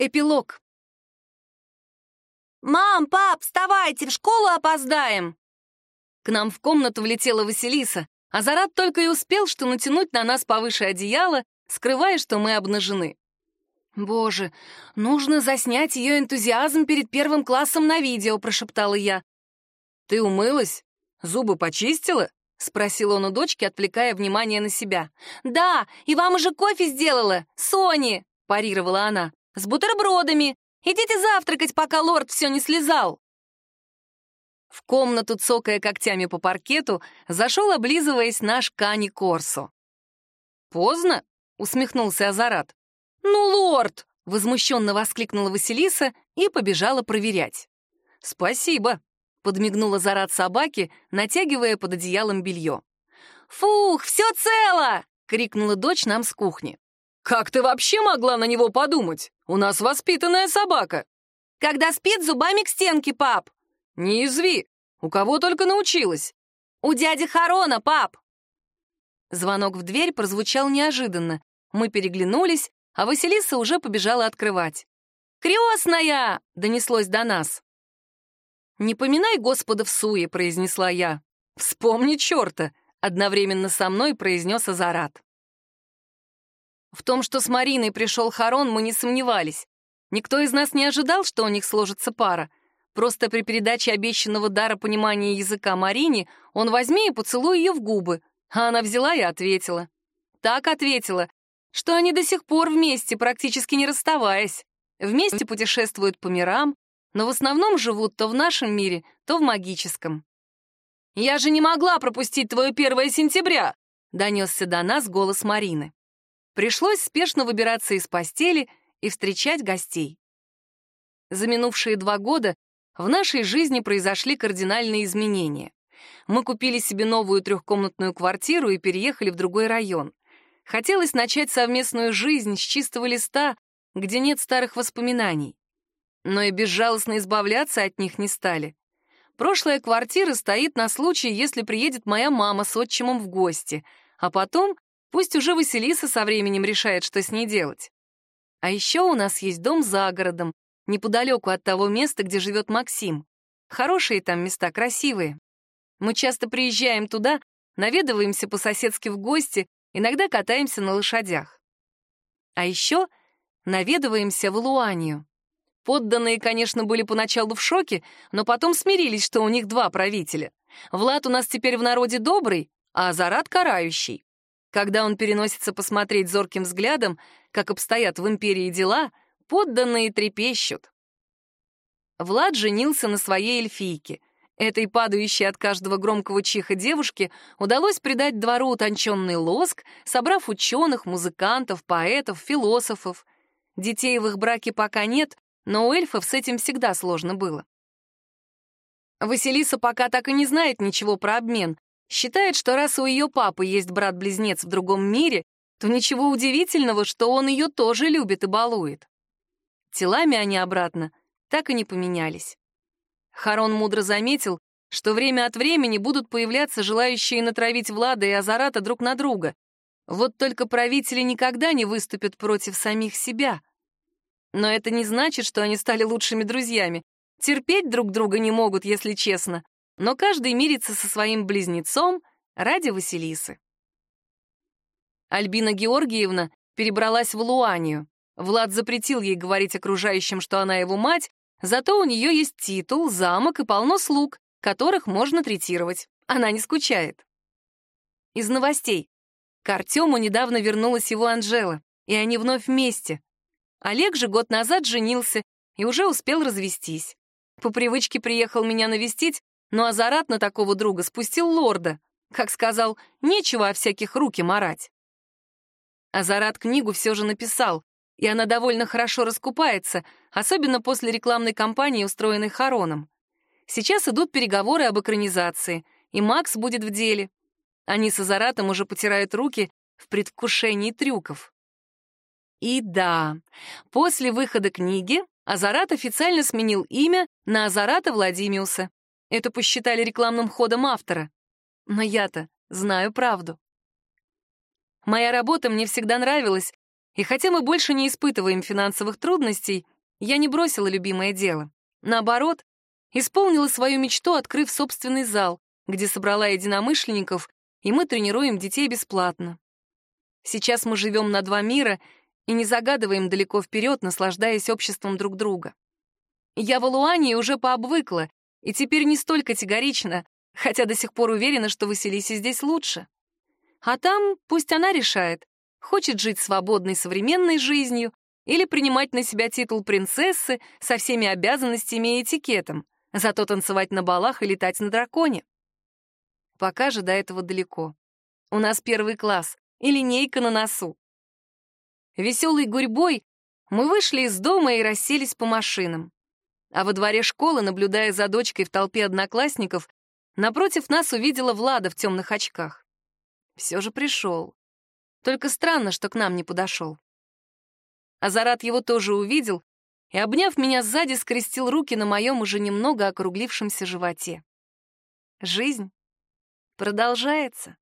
Эпилог. «Мам, пап, вставайте, в школу опоздаем!» К нам в комнату влетела Василиса, а Зарат только и успел, что натянуть на нас повыше одеяло, скрывая, что мы обнажены. «Боже, нужно заснять ее энтузиазм перед первым классом на видео», — прошептала я. «Ты умылась? Зубы почистила?» — спросил он у дочки, отвлекая внимание на себя. «Да, и вам уже кофе сделала, Сони!» — парировала она с бутербродами. Идите завтракать, пока лорд все не слезал!» В комнату, цокая когтями по паркету, зашел, облизываясь, наш Кани Корсо. «Поздно?» — усмехнулся Азарат. «Ну, лорд!» — возмущенно воскликнула Василиса и побежала проверять. «Спасибо!» — подмигнула Зарат собаке, натягивая под одеялом белье. «Фух, все цело!» — крикнула дочь нам с кухни. «Как ты вообще могла на него подумать? У нас воспитанная собака!» «Когда спит, зубами к стенке, пап!» «Не изви! У кого только научилась!» «У дяди Харона, пап!» Звонок в дверь прозвучал неожиданно. Мы переглянулись, а Василиса уже побежала открывать. «Крестная!» — донеслось до нас. «Не поминай Господа в суе», — произнесла я. «Вспомни черта!» — одновременно со мной произнес Азарат. В том, что с Мариной пришел Харон, мы не сомневались. Никто из нас не ожидал, что у них сложится пара. Просто при передаче обещанного дара понимания языка Марине он возьми и поцелуй ее в губы. А она взяла и ответила. Так ответила, что они до сих пор вместе, практически не расставаясь. Вместе путешествуют по мирам, но в основном живут то в нашем мире, то в магическом. «Я же не могла пропустить твое первое сентября!» — донесся до нас голос Марины. Пришлось спешно выбираться из постели и встречать гостей. За минувшие два года в нашей жизни произошли кардинальные изменения. Мы купили себе новую трехкомнатную квартиру и переехали в другой район. Хотелось начать совместную жизнь с чистого листа, где нет старых воспоминаний. Но и безжалостно избавляться от них не стали. Прошлая квартира стоит на случай, если приедет моя мама с отчимом в гости, а потом Пусть уже Василиса со временем решает, что с ней делать. А еще у нас есть дом за городом, неподалеку от того места, где живет Максим. Хорошие там места, красивые. Мы часто приезжаем туда, наведываемся по-соседски в гости, иногда катаемся на лошадях. А еще наведываемся в Луанию. Подданные, конечно, были поначалу в шоке, но потом смирились, что у них два правителя. Влад у нас теперь в народе добрый, а Азарат карающий. Когда он переносится посмотреть зорким взглядом, как обстоят в империи дела, подданные трепещут. Влад женился на своей эльфийке. Этой падающей от каждого громкого чиха девушке удалось придать двору утонченный лоск, собрав ученых, музыкантов, поэтов, философов. Детей в их браке пока нет, но у эльфов с этим всегда сложно было. Василиса пока так и не знает ничего про обмен, Считает, что раз у ее папы есть брат-близнец в другом мире, то ничего удивительного, что он ее тоже любит и балует. Телами они обратно так и не поменялись. Харон мудро заметил, что время от времени будут появляться желающие натравить Влада и Азарата друг на друга. Вот только правители никогда не выступят против самих себя. Но это не значит, что они стали лучшими друзьями. Терпеть друг друга не могут, если честно но каждый мирится со своим близнецом ради Василисы. Альбина Георгиевна перебралась в Луанию. Влад запретил ей говорить окружающим, что она его мать, зато у нее есть титул, замок и полно слуг, которых можно третировать. Она не скучает. Из новостей. К Артему недавно вернулась его Анжела, и они вновь вместе. Олег же год назад женился и уже успел развестись. По привычке приехал меня навестить, но Азарат на такого друга спустил лорда. Как сказал, нечего о всяких руки марать. Азарат книгу все же написал, и она довольно хорошо раскупается, особенно после рекламной кампании, устроенной Хароном. Сейчас идут переговоры об экранизации, и Макс будет в деле. Они с Азаратом уже потирают руки в предвкушении трюков. И да, после выхода книги Азарат официально сменил имя на Азарата Владимиуса. Это посчитали рекламным ходом автора. Но я-то знаю правду. Моя работа мне всегда нравилась, И хотя мы больше не испытываем финансовых трудностей, я не бросила любимое дело. Наоборот, исполнила свою мечту, открыв собственный зал, где собрала единомышленников, и мы тренируем детей бесплатно. Сейчас мы живем на два мира и не загадываем далеко вперед, наслаждаясь обществом друг друга. Я в Алуане уже пообвыкла, и теперь не столь категорично, хотя до сих пор уверена, что Василисе здесь лучше. А там пусть она решает, хочет жить свободной современной жизнью или принимать на себя титул принцессы со всеми обязанностями и этикетом, зато танцевать на балах и летать на драконе. Пока же до этого далеко. У нас первый класс и линейка на носу. Веселой гурьбой мы вышли из дома и расселись по машинам. А во дворе школы, наблюдая за дочкой в толпе одноклассников, напротив нас увидела Влада в темных очках. Все же пришел. Только странно, что к нам не подошел. Азарат его тоже увидел и, обняв меня сзади, скрестил руки на моем уже немного округлившемся животе. Жизнь продолжается.